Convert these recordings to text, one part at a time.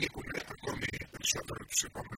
λίγο μέχρι ακόμη περισσότερο του επόμενου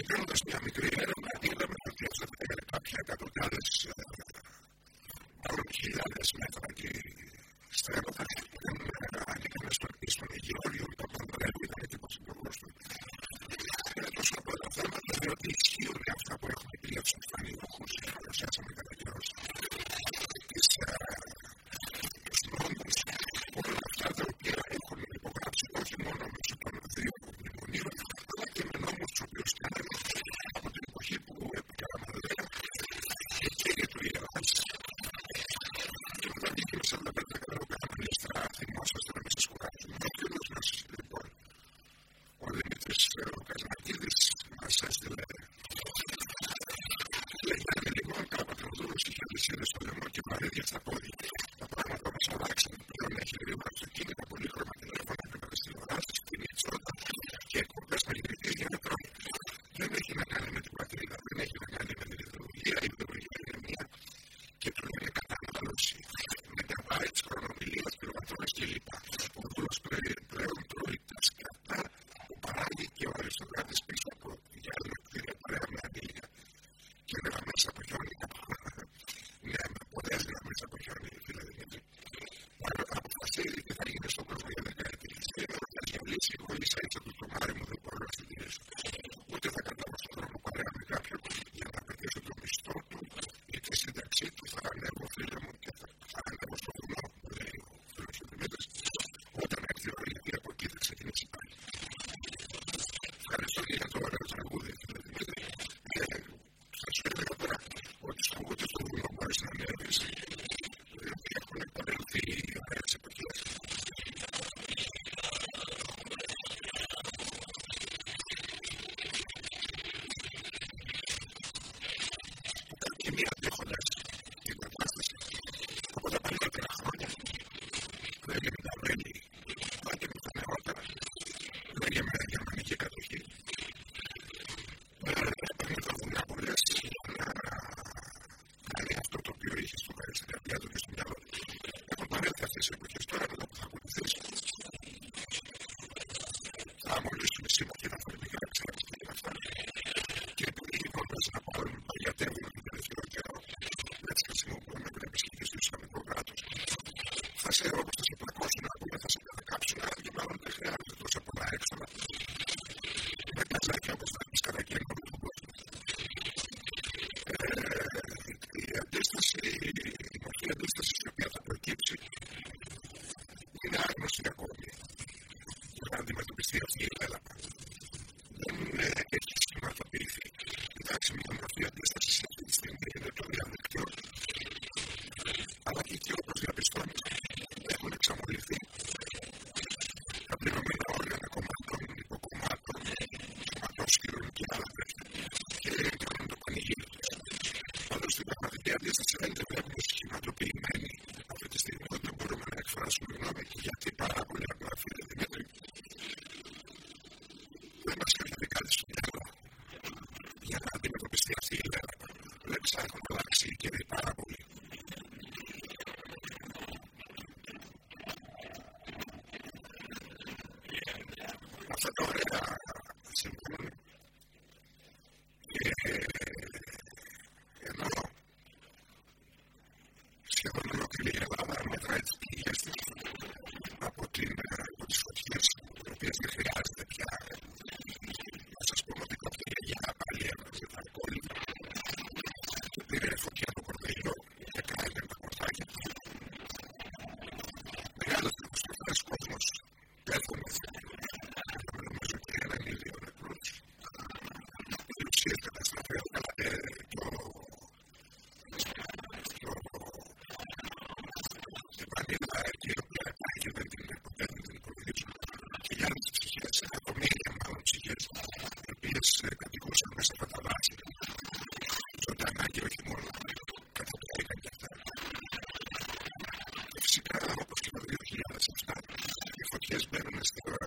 πηγαίνοντα μια μικρή έρευνα, είδαμε ότι αν δεν έκανε κάποια εκατοντάδε Dios sacó is there.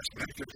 just make it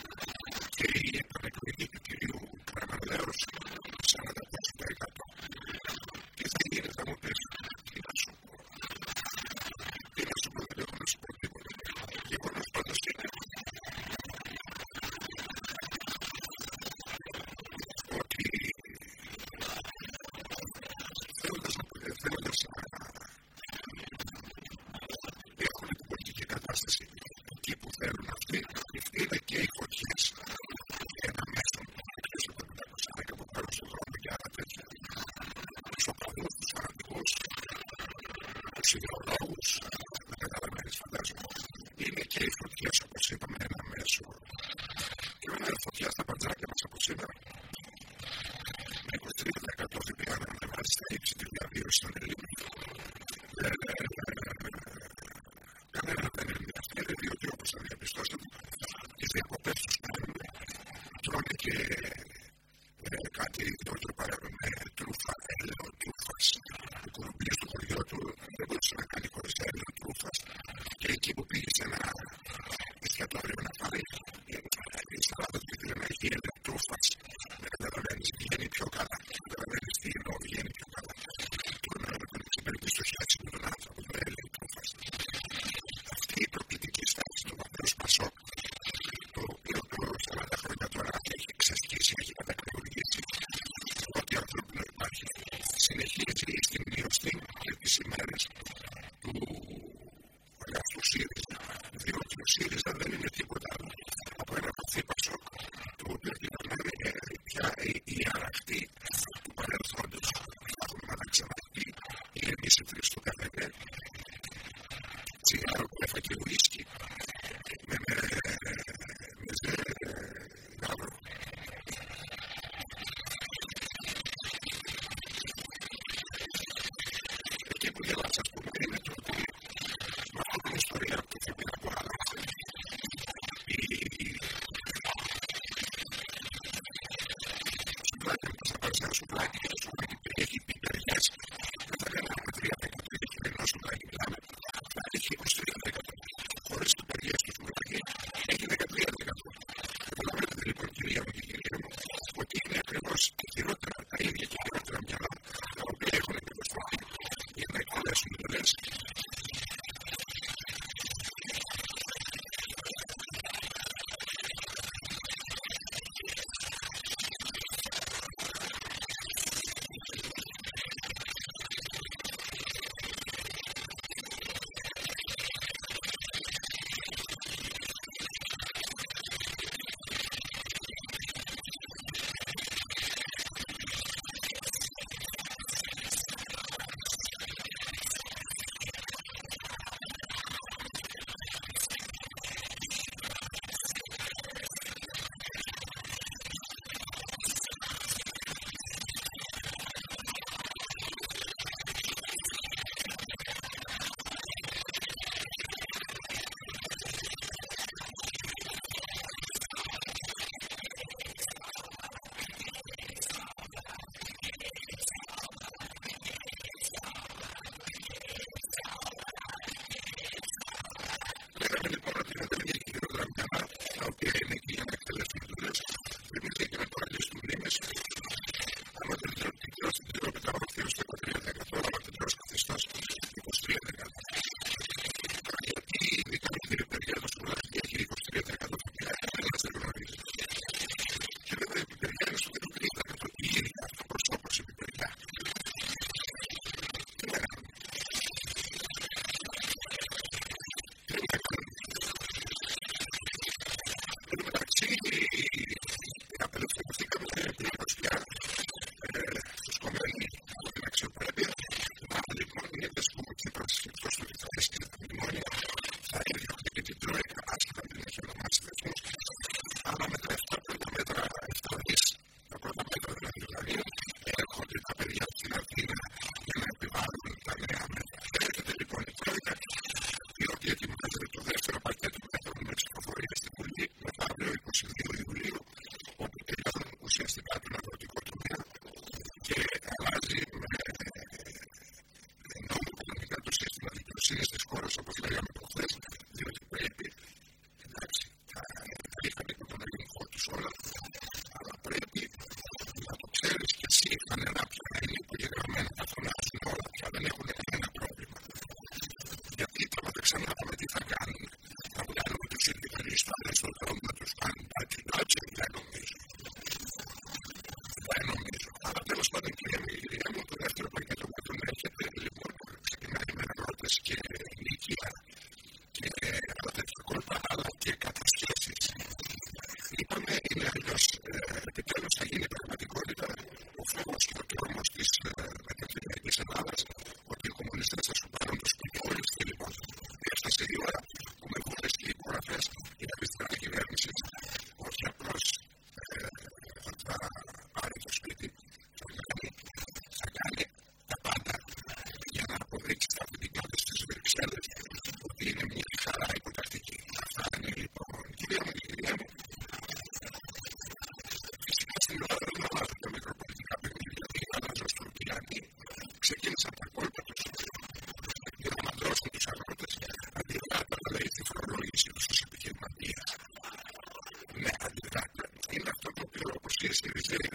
συμβαίνουν. Και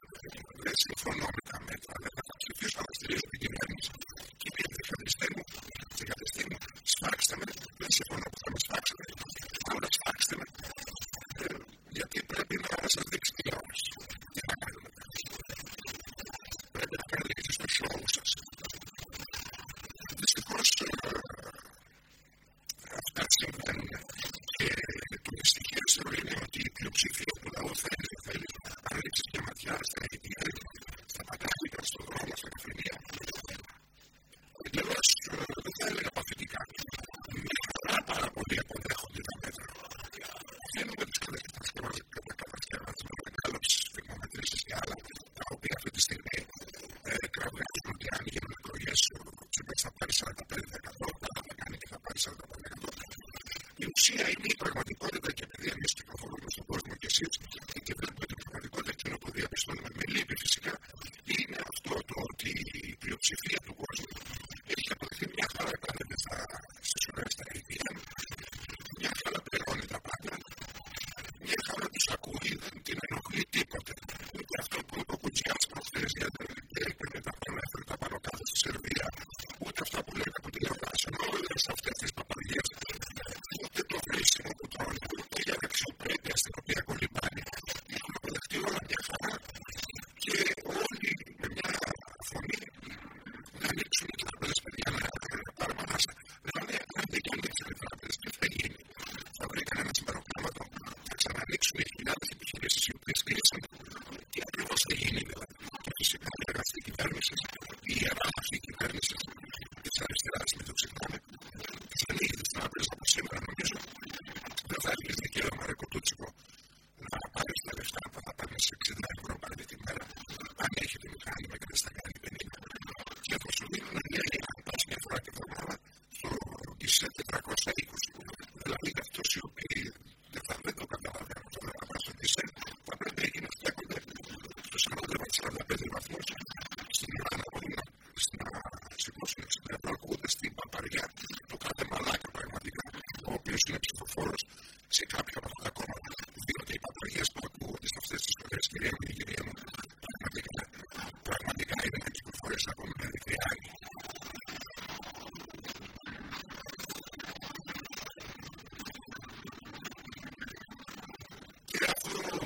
got food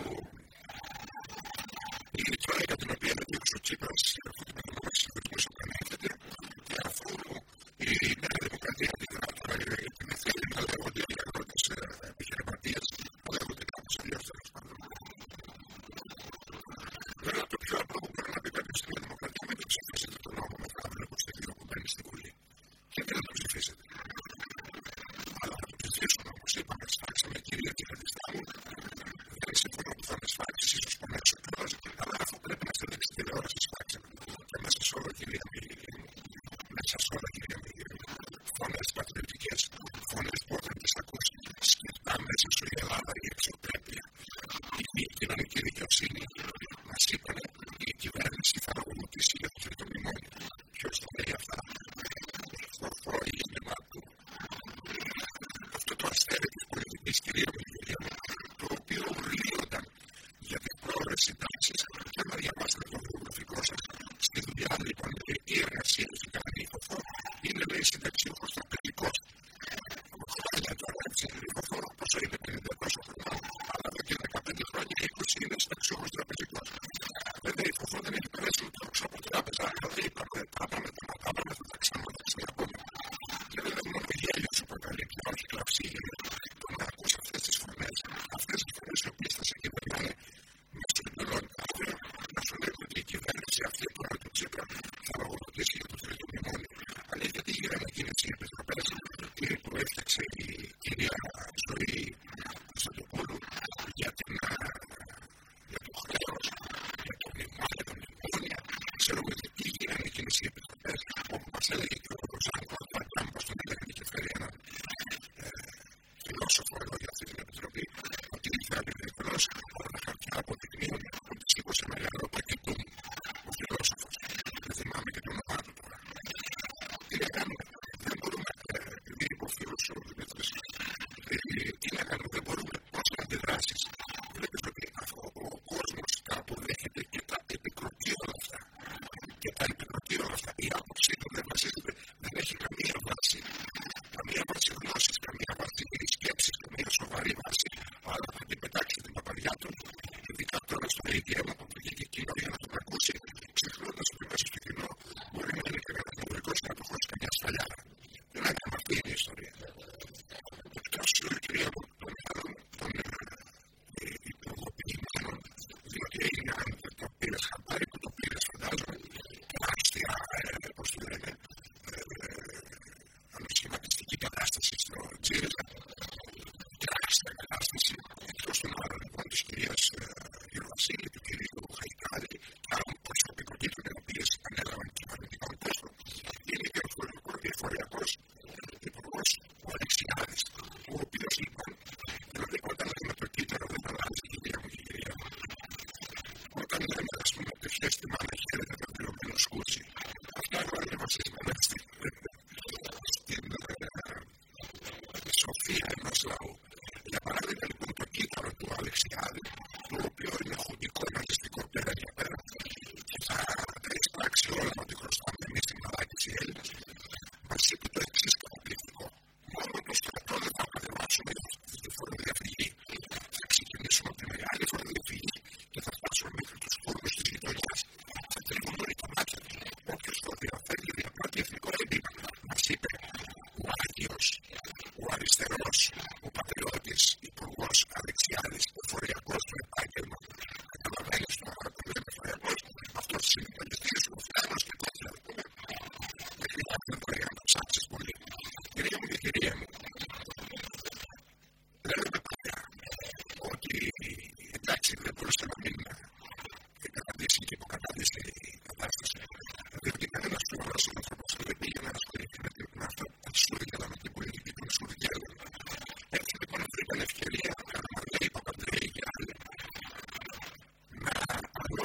este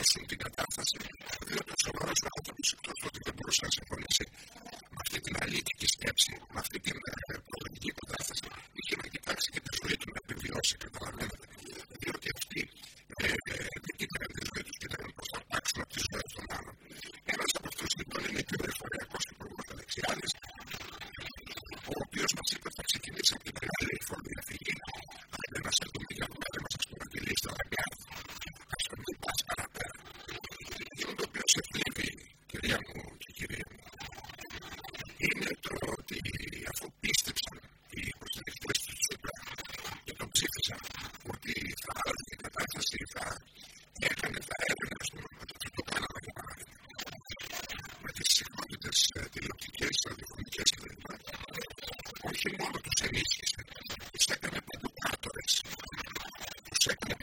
listening to God. check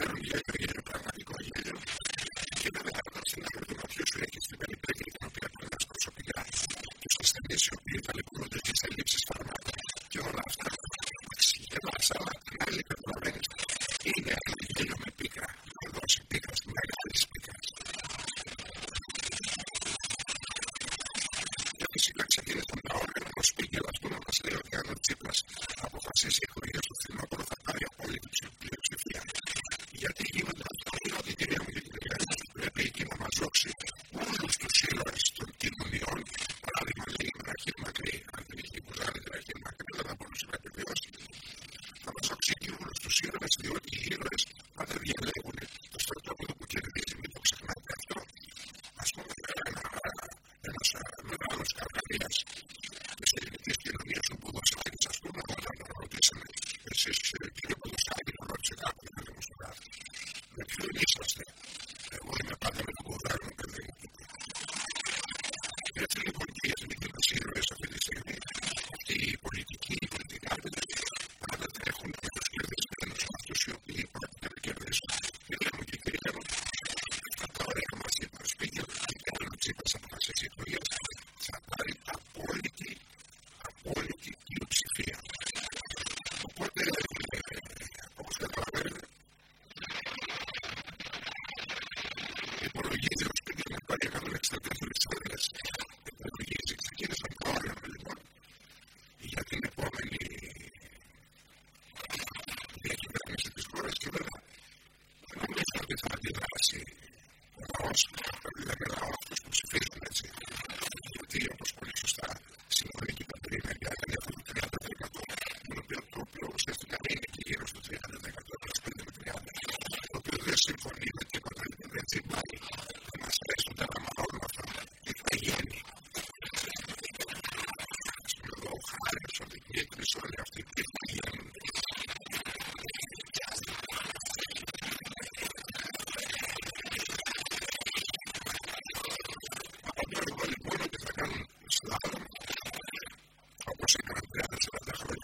seven years. Αν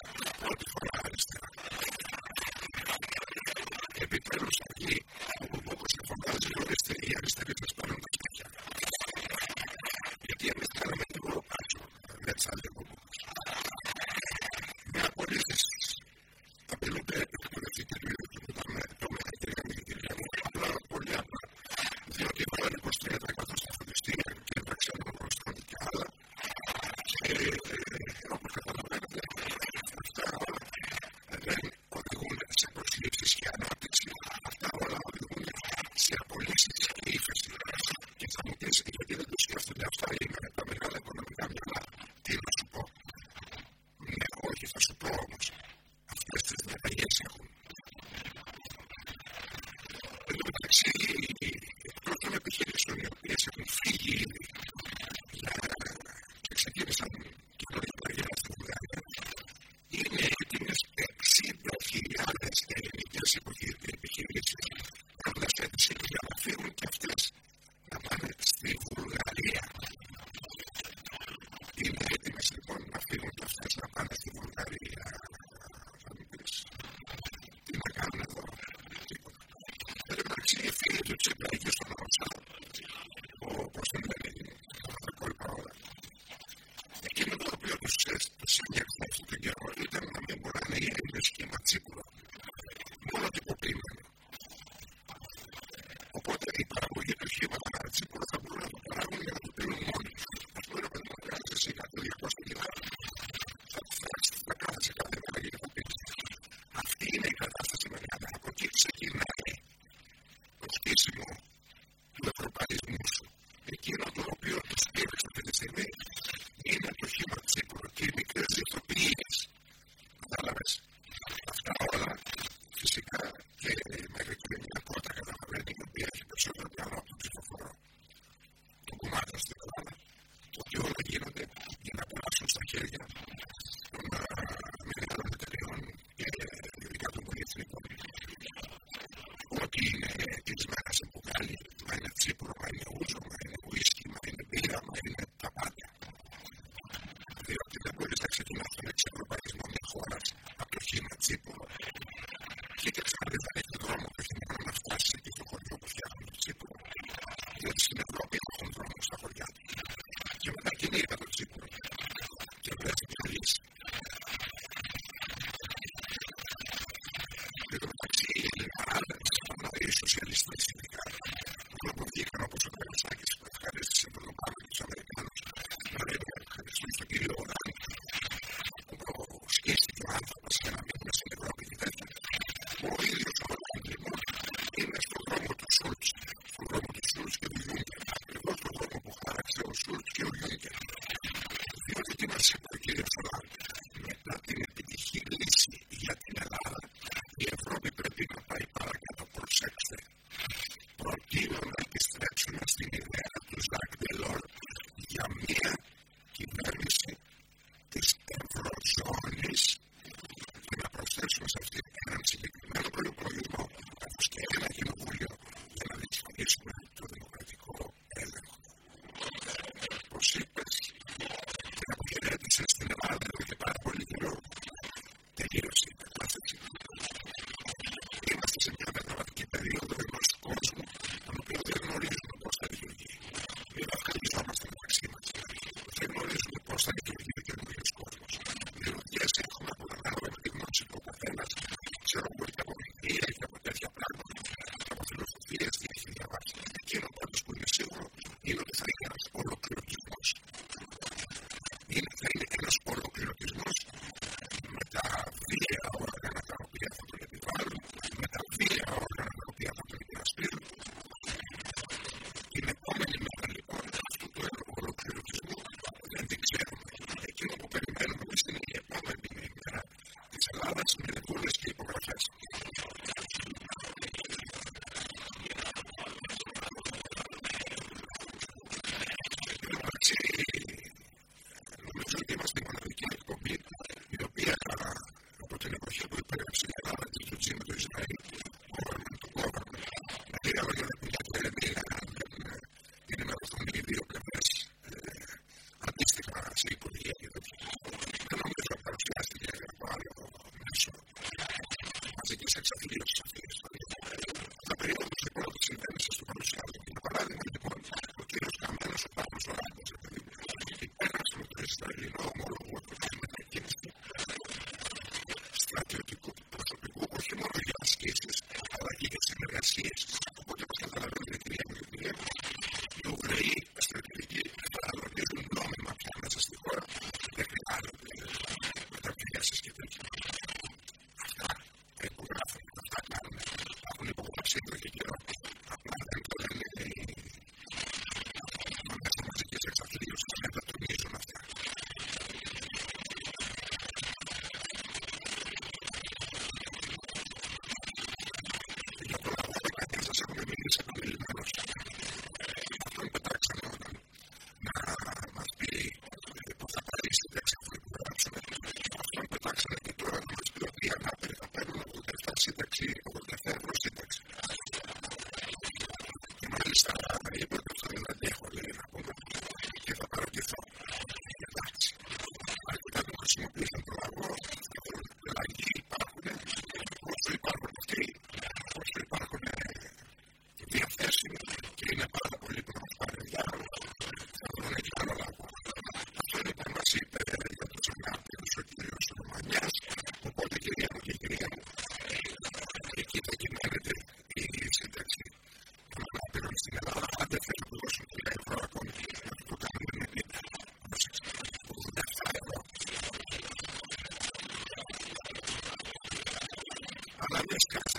確か？に。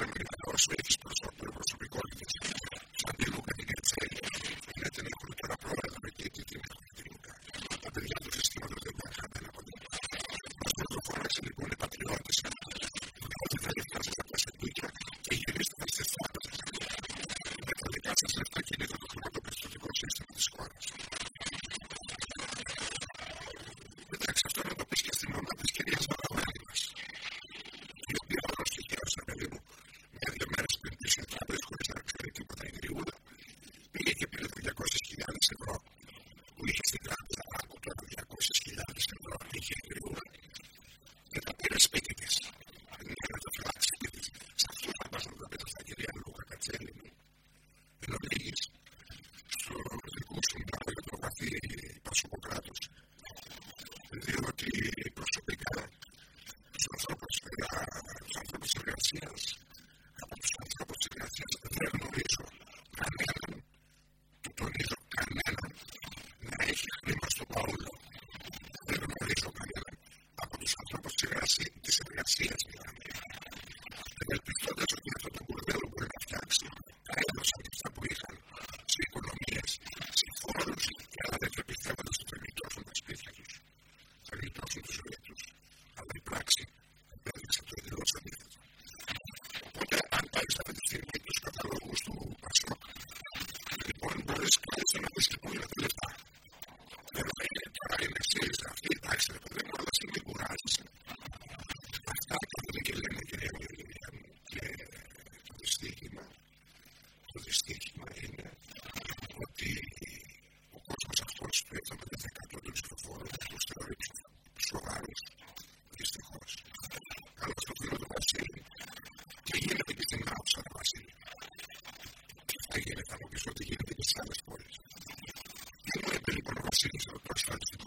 seems to have pushed us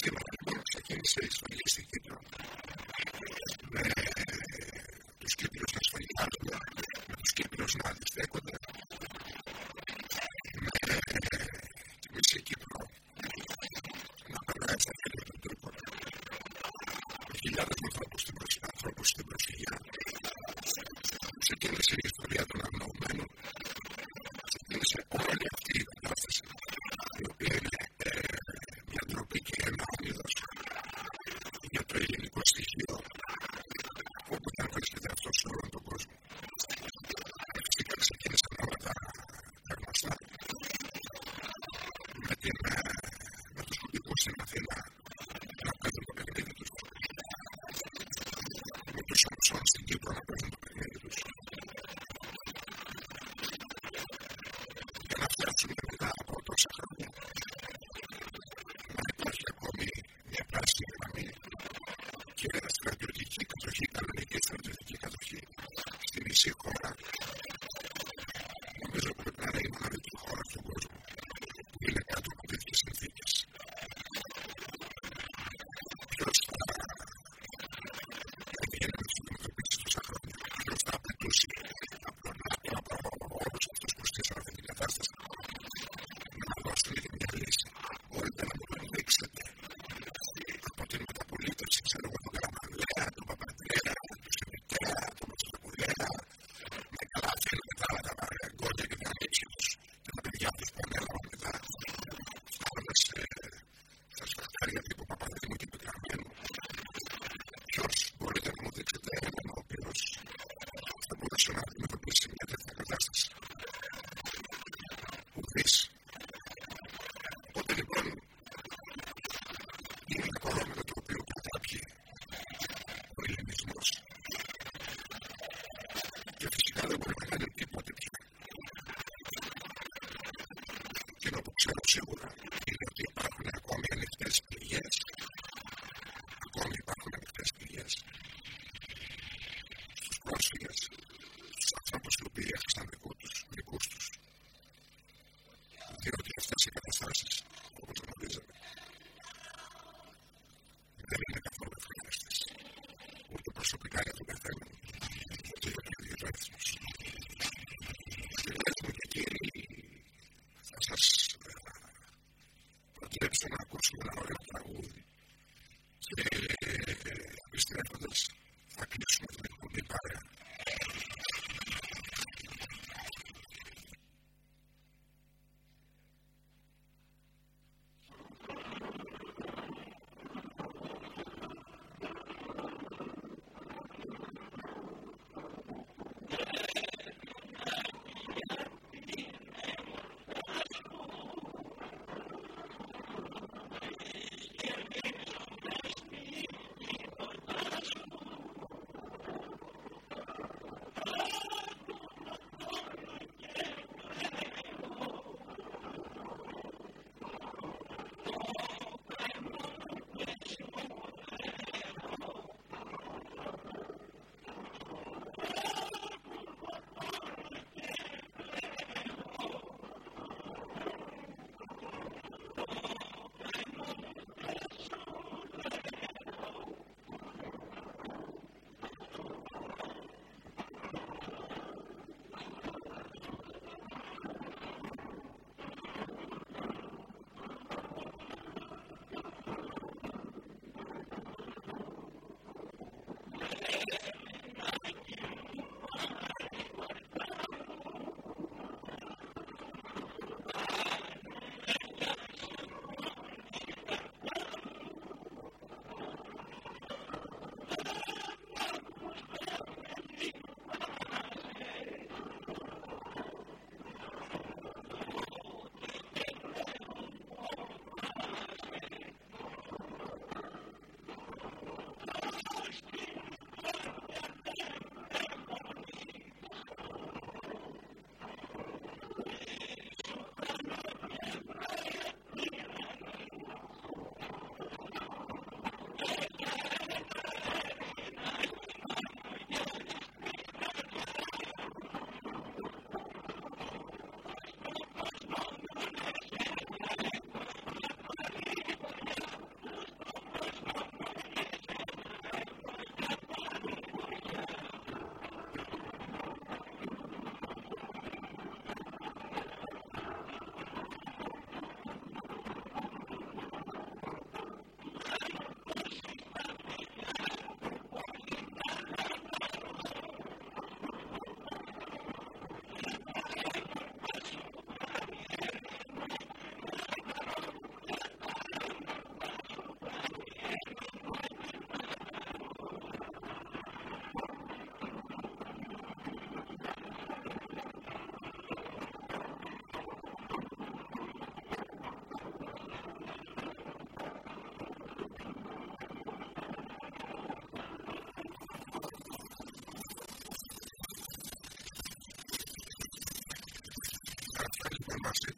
σήμερα λοιπόν ξεκίνησε η care всеобщий уровень. цели для нашей